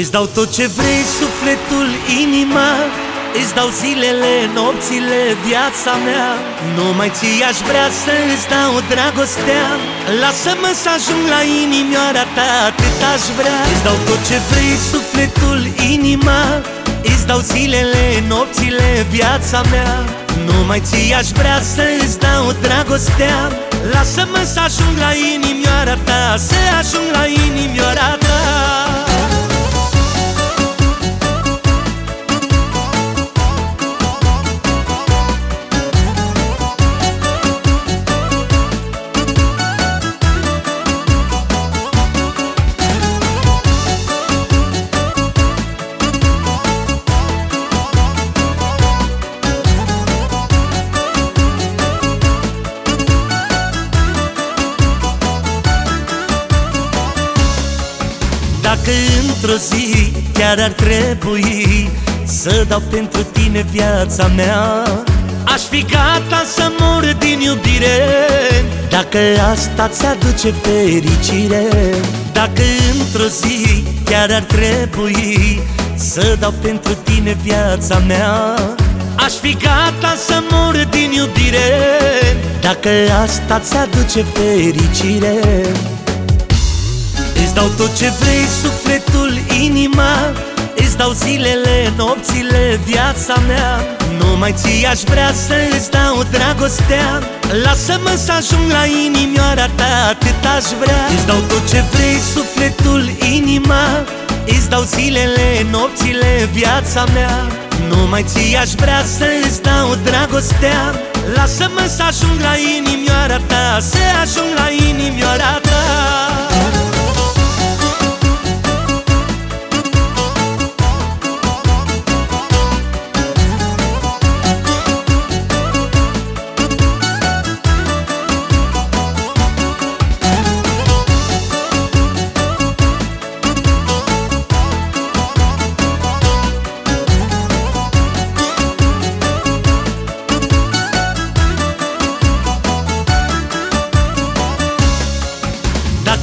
Îți dau tot ce vrei, sufletul, inima. Îți dau zilele, nopțile, viața mea. Numai ție aș vrea să îți dau dragostea. Lasă-mă să ajung la inimioara ta, atât aș vrea. Îți dau tot ce vrei, sufletul, inima. Îți dau zilele, nopțile, viața mea. Numai ție aș vrea să îți dau dragostea. Lasă-mă să ajung la inimioara ta Să ajung la inimioara ta Dacă într-o zi chiar ar trebui Să dau pentru tine viața mea Aș fi gata să mor din iubire. Dacă asta ți-aduce fericire Dacă într-o zi chiar ar trebui Să dau pentru tine viața mea Aș fi gata să mor din iubire. Dacă asta ți-aduce fericire Îți dau tot ce vrei, sufletul, inima. Îți dau zilele, nopțile, viața mea. Numai ție aș vrea să îți dau dragostea. Lasă-mă să ajung la inimioara ta, atât aș vrea. Îți dau tot ce vrei, sufletul, inima. Îți dau zilele, nopțile, viața mea. Numai ție aș vrea să îți dau dragostea. Lasă-mă să ajung la inimioara ta Să ajung la inimioara ta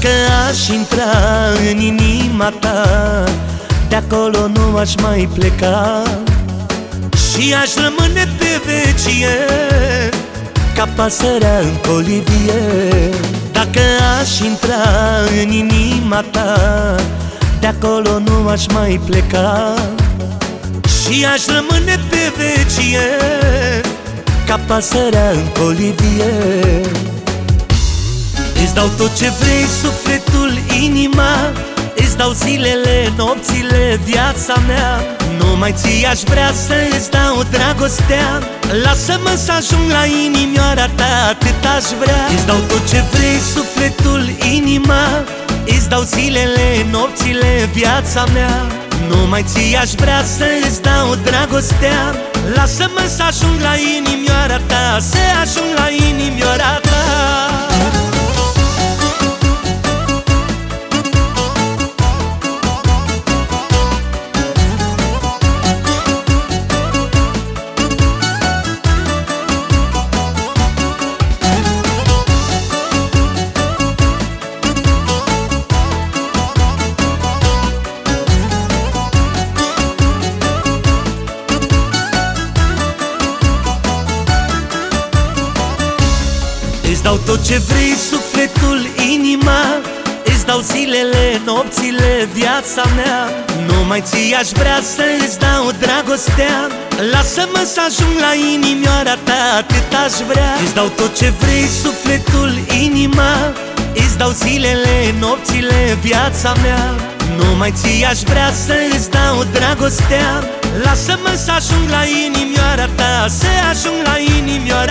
Dacă aș intra în inima ta De acolo nu aș mai pleca. Și aș rămâne pe vecie Ca pasărea în colivie. Dacă aș intra în inima ta De acolo nu aș mai pleca. Și aș rămâne pe vecie Ca pasărea în colivie Îți dau tot ce vrei, sufletul, inima. Îți dau zilele, nopțile, viața mea. Numai ție aș vrea să îți dau dragostea. Lasă-mă să ajung la inimioara ta, atât aș vrea. Îți dau tot ce vrei, sufletul, inima. Îți dau zilele, nopțile, viața mea. Numai ție aș vrea să îți dau dragostea. Lasă-mă să ajung la inimioara ta Să tot ce vrei, sufletul, inima. Îți dau zilele, nopțile, viața mea. Numai ție aș vrea să îți dau dragostea. Lasă-mă să ajung la inimioara ta, atât aș vrea. Îți dau tot ce vrei, sufletul, inima. Îți dau zilele, nopțile, viața mea. Numai ție aș vrea să îți dau dragostea. Lasă-mă să ajung la inimioara ta Să ajung la inimioara